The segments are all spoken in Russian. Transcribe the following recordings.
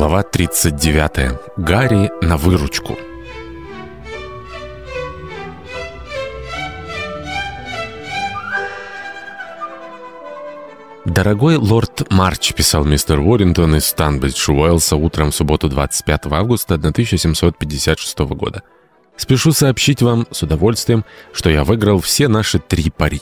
Глава 39. Гарри на выручку. «Дорогой лорд Марч», — писал мистер Уоррингтон из Станбридж Уэллса утром в субботу 25 августа 1756 года. «Спешу сообщить вам с удовольствием, что я выиграл все наши три пари».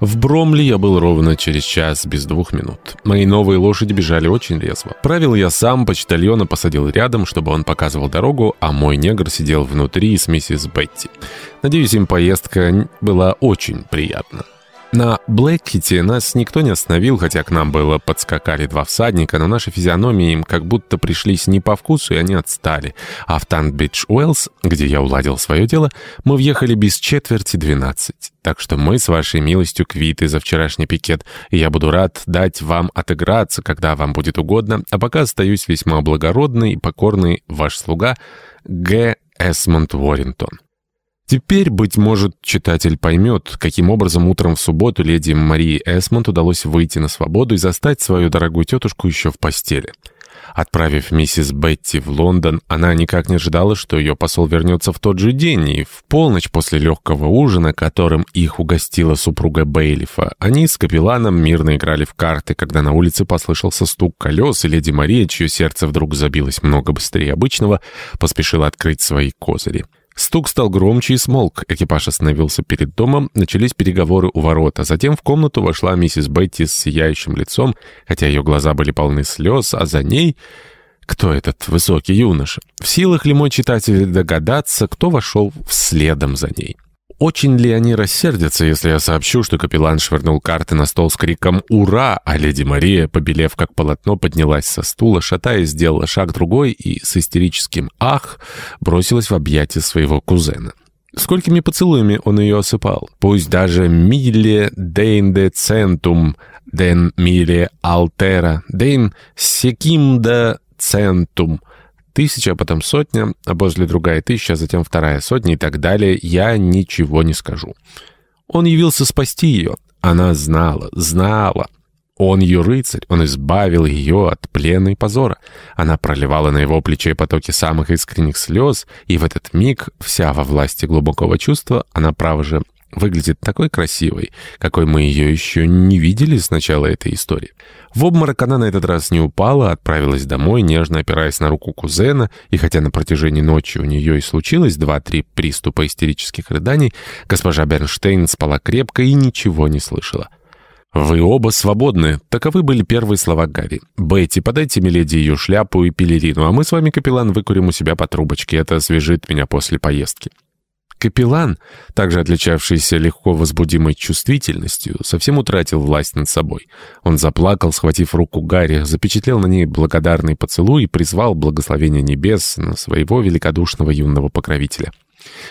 В Бромли я был ровно через час без двух минут. Мои новые лошади бежали очень резво. Правил я сам, почтальона посадил рядом, чтобы он показывал дорогу, а мой негр сидел внутри с миссис Бетти. Надеюсь, им поездка была очень приятна. На Блэкхите нас никто не остановил, хотя к нам было подскакали два всадника, но наши физиономии им как будто пришлись не по вкусу, и они отстали. А в Танбидж Уэллс, где я уладил свое дело, мы въехали без четверти двенадцать. Так что мы с вашей милостью квиты за вчерашний пикет, и я буду рад дать вам отыграться, когда вам будет угодно, а пока остаюсь весьма благородный и покорный ваш слуга Г. Эсмонд Уоррингтон. Теперь, быть может, читатель поймет, каким образом утром в субботу леди Марии Эсмонд удалось выйти на свободу и застать свою дорогую тетушку еще в постели. Отправив миссис Бетти в Лондон, она никак не ожидала, что ее посол вернется в тот же день, и в полночь после легкого ужина, которым их угостила супруга Бейлифа, они с капелланом мирно играли в карты, когда на улице послышался стук колес, и леди Мария, чье сердце вдруг забилось много быстрее обычного, поспешила открыть свои козыри. Стук стал громче и смолк. Экипаж остановился перед домом, начались переговоры у ворот, а затем в комнату вошла миссис Бетти с сияющим лицом, хотя ее глаза были полны слез, а за ней... Кто этот высокий юноша? В силах ли мой читатель догадаться, кто вошел вследом за ней? Очень ли они рассердятся, если я сообщу, что капеллан швырнул карты на стол с криком «Ура!», а леди Мария, побелев как полотно, поднялась со стула, шатаясь, сделала шаг другой и с истерическим «Ах!» бросилась в объятия своего кузена. Сколькими поцелуями он ее осыпал. Пусть даже «Миле дейнде центум», «Ден миле алтера», «Ден секимда центум», тысяча, а потом сотня, а после другая тысяча, а затем вторая сотня и так далее, я ничего не скажу. Он явился спасти ее. Она знала, знала. Он ее рыцарь, он избавил ее от плена и позора. Она проливала на его плече потоки самых искренних слез, и в этот миг, вся во власти глубокого чувства, она, право же, выглядит такой красивой, какой мы ее еще не видели с начала этой истории. В обморок она на этот раз не упала, отправилась домой, нежно опираясь на руку кузена, и хотя на протяжении ночи у нее и случилось два-три приступа истерических рыданий, госпожа Бернштейн спала крепко и ничего не слышала. «Вы оба свободны», — таковы были первые слова Гарри. «Бетти, подайте миледи ее шляпу и пелерину, а мы с вами, капеллан, выкурим у себя по трубочке, это освежит меня после поездки». Капеллан, также отличавшийся легко возбудимой чувствительностью, совсем утратил власть над собой. Он заплакал, схватив руку Гарри, запечатлел на ней благодарный поцелуй и призвал благословение небес на своего великодушного юного покровителя.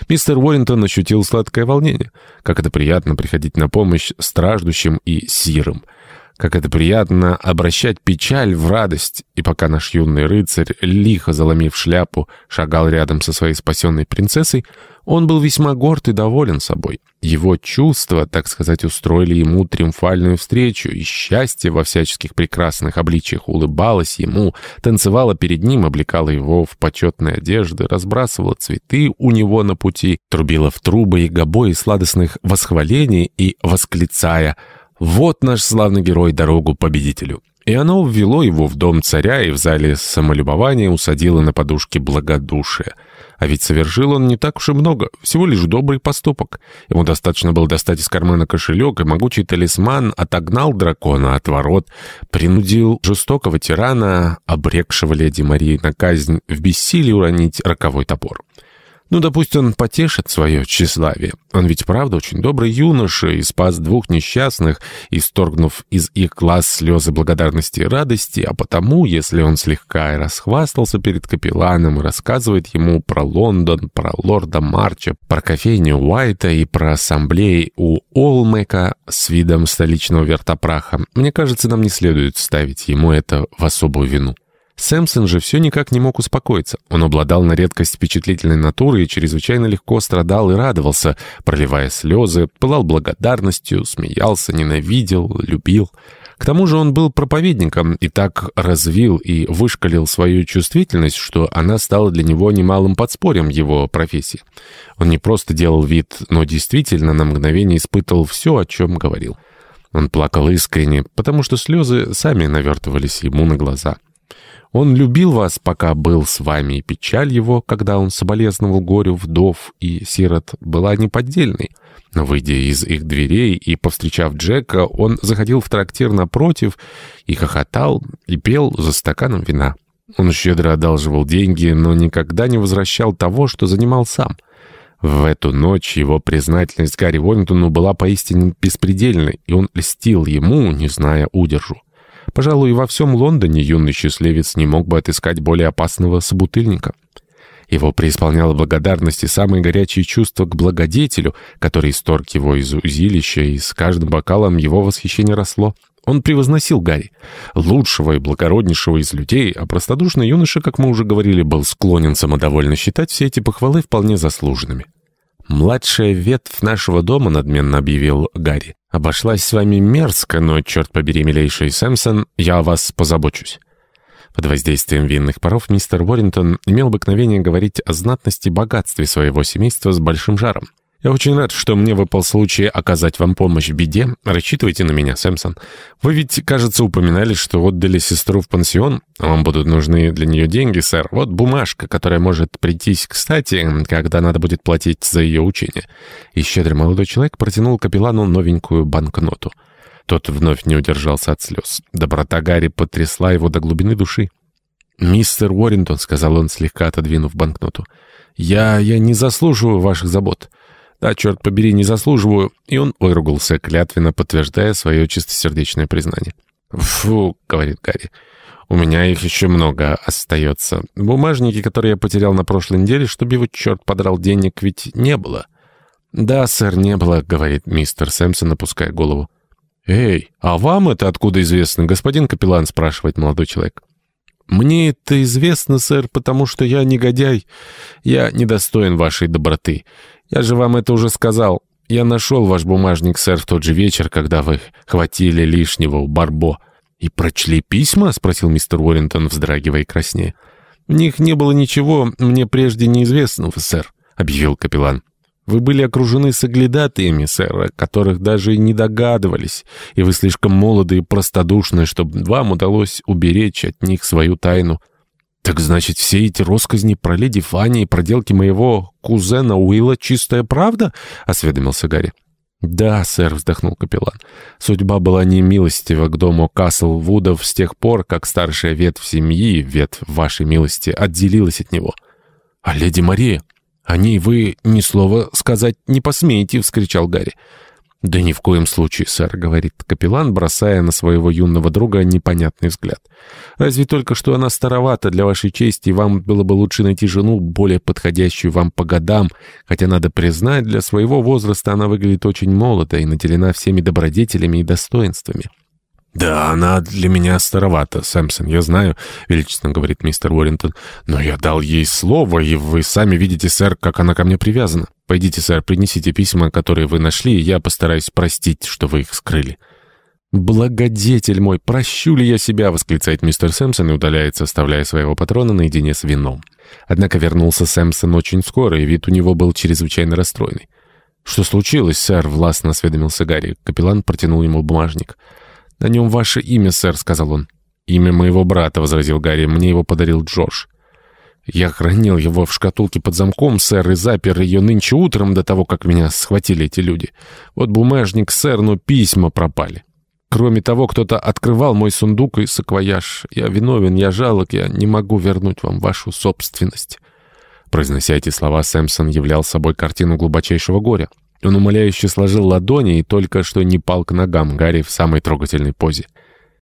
Мистер Уоррингтон ощутил сладкое волнение. Как это приятно приходить на помощь страждущим и сирым. Как это приятно обращать печаль в радость. И пока наш юный рыцарь, лихо заломив шляпу, шагал рядом со своей спасенной принцессой, он был весьма горд и доволен собой. Его чувства, так сказать, устроили ему триумфальную встречу, и счастье во всяческих прекрасных обличиях улыбалось ему, танцевало перед ним, облекало его в почетные одежды, разбрасывало цветы у него на пути, трубило в трубы и гобои сладостных восхвалений и восклицая «Вот наш славный герой дорогу победителю». И оно ввело его в дом царя и в зале самолюбования усадило на подушке благодушия. А ведь совершил он не так уж и много, всего лишь добрый поступок. Ему достаточно было достать из кармана кошелек, и могучий талисман отогнал дракона от ворот, принудил жестокого тирана, обрекшего леди Марии на казнь, в бессилии уронить роковой топор. Ну, допустим, он потешит свое тщеславие. Он ведь правда очень добрый юноша и спас двух несчастных, исторгнув из их глаз слезы благодарности и радости, а потому, если он слегка и расхвастался перед капелланом и рассказывает ему про Лондон, про лорда Марча, про кофейню Уайта и про ассамблеи у Олмека с видом столичного вертопраха, мне кажется, нам не следует ставить ему это в особую вину. Сэмпсон же все никак не мог успокоиться. Он обладал на редкость впечатлительной натурой и чрезвычайно легко страдал и радовался, проливая слезы, пылал благодарностью, смеялся, ненавидел, любил. К тому же он был проповедником и так развил и вышкалил свою чувствительность, что она стала для него немалым подспорьем его профессии. Он не просто делал вид, но действительно на мгновение испытывал все, о чем говорил. Он плакал искренне, потому что слезы сами навертывались ему на глаза. Он любил вас, пока был с вами, и печаль его, когда он соболезновал горю вдов и сирот, была неподдельной. Но, выйдя из их дверей и повстречав Джека, он заходил в трактир напротив и хохотал, и пел за стаканом вина. Он щедро одалживал деньги, но никогда не возвращал того, что занимал сам. В эту ночь его признательность Гарри Уоррингтону была поистине беспредельной, и он льстил ему, не зная удержу. Пожалуй, во всем Лондоне юный счастливец не мог бы отыскать более опасного собутыльника. Его преисполняло благодарность и самые горячие чувства к благодетелю, который исторг его из узилища, и с каждым бокалом его восхищение росло. Он превозносил Гарри, лучшего и благороднейшего из людей, а простодушный юноша, как мы уже говорили, был склонен самодовольно считать все эти похвалы вполне заслуженными. «Младшая ветвь нашего дома», — надменно объявил Гарри, — «обошлась с вами мерзко, но, черт побери, милейший Сэмсон, я о вас позабочусь». Под воздействием винных паров мистер Уоррингтон имел обыкновение говорить о знатности и богатстве своего семейства с большим жаром. Я очень рад, что мне выпал случай оказать вам помощь в беде. Рассчитывайте на меня, Сэмсон. Вы ведь, кажется, упоминали, что отдали сестру в пансион. Вам будут нужны для нее деньги, сэр. Вот бумажка, которая может прийтись кстати, когда надо будет платить за ее учение». И щедрый молодой человек протянул капеллану новенькую банкноту. Тот вновь не удержался от слез. Доброта Гарри потрясла его до глубины души. «Мистер Уоррингтон», — сказал он, слегка отодвинув банкноту, — «я... я не заслуживаю ваших забот». Да, черт побери, не заслуживаю. И он выругался, клятвенно подтверждая свое чистосердечное признание. «Фу», — говорит Гарри, — «у меня их еще много остается. Бумажники, которые я потерял на прошлой неделе, чтобы его черт подрал денег, ведь не было». «Да, сэр, не было», — говорит мистер Сэмпсон, опуская голову. «Эй, а вам это откуда известно, господин капеллан?» — спрашивает молодой человек. «Мне это известно, сэр, потому что я негодяй. Я недостоин вашей доброты. Я же вам это уже сказал. Я нашел ваш бумажник, сэр, в тот же вечер, когда вы хватили лишнего у Барбо». «И прочли письма?» — спросил мистер Уоррингтон, вздрагивая и краснея. «В них не было ничего мне прежде неизвестного, сэр», — объявил капеллан. «Вы были окружены соглядатаями, сэр, о которых даже не догадывались, и вы слишком молоды и простодушны, чтобы вам удалось уберечь от них свою тайну». «Так значит, все эти росказни про леди Фанни и проделки моего кузена Уилла чистая правда?» — осведомился Гарри. «Да, сэр», — вздохнул капеллан. «Судьба была немилостива к дому Каслвудов с тех пор, как старшая ветвь семьи, ветвь вашей милости, отделилась от него». «А леди Мария? О ней вы ни слова сказать не посмеете!» — вскричал Гарри. «Да ни в коем случае, сэр», — говорит капеллан, бросая на своего юного друга непонятный взгляд. «Разве только что она старовата для вашей чести, вам было бы лучше найти жену, более подходящую вам по годам, хотя, надо признать, для своего возраста она выглядит очень молодо и наделена всеми добродетелями и достоинствами». «Да, она для меня старовата, Сэмпсон, я знаю», — величественно говорит мистер Уоррингтон. «Но я дал ей слово, и вы сами видите, сэр, как она ко мне привязана. Пойдите, сэр, принесите письма, которые вы нашли, и я постараюсь простить, что вы их скрыли». «Благодетель мой, прощу ли я себя?» — восклицает мистер Сэмпсон и удаляется, оставляя своего патрона наедине с вином. Однако вернулся Сэмпсон очень скоро, и вид у него был чрезвычайно расстроенный. «Что случилось, сэр?» — властно осведомился Гарри. Капеллан протянул ему бумажник. «На нем ваше имя, сэр», — сказал он. «Имя моего брата», — возразил Гарри. «Мне его подарил Джордж». «Я хранил его в шкатулке под замком, сэр, и запер ее нынче утром до того, как меня схватили эти люди. Вот бумажник, сэр, но письма пропали. Кроме того, кто-то открывал мой сундук и саквояж. Я виновен, я жалок, я не могу вернуть вам вашу собственность». Произнося эти слова, Сэмпсон являл собой картину глубочайшего горя. Он умоляюще сложил ладони и только что не пал к ногам Гарри в самой трогательной позе.